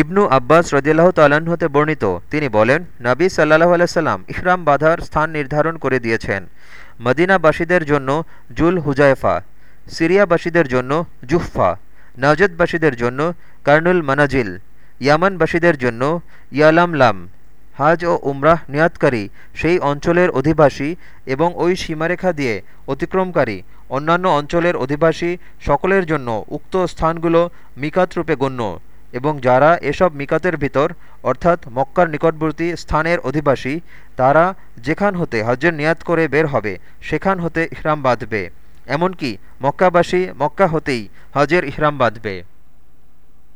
ইবনু আব্বাস রদিল্লাহ তাল্লাহ্ন হতে বর্ণিত। তিনি বলেন, নাবী সাল্লাহ আলাইসাল্লাম ইহরাম বাঁধার স্থান নির্ধারণ করে দিয়েছেন। মদিনাবাসীদের জন্য জুল হুজাইফা সিরিয়াবাসীদের জন্য জুহফা, নাজদবাসীদের জন্য কার্নুল মানাজিল, ইয়ামানবাসীদের জন্য ইয়ালামলাম, হাজ ও উমরাহ নিয়াতকারী, সেই অঞ্চলের অধিবাসী এবং ওই সীমারেখা দিয়ে অতিক্রমকারী, অন্যান্য অঞ্চলের অধিবাসী সকলের জন্য উক্ত স্থানগুলো মিকাতরূপে গণ্য। এবং যারা এসব মিকাতের ভিতর, অর্থাৎ মক্কার নিকটবর্তী স্থানের অধিবাসী, তারা যেখান হতে হজ্জের নিয়াত করে বের হবে, সেখান হতে ইহরাম বাঁধবে। এমনকি মক্কাবাসী মক্কা হতেই হজের ইহরাম বাঁধবে।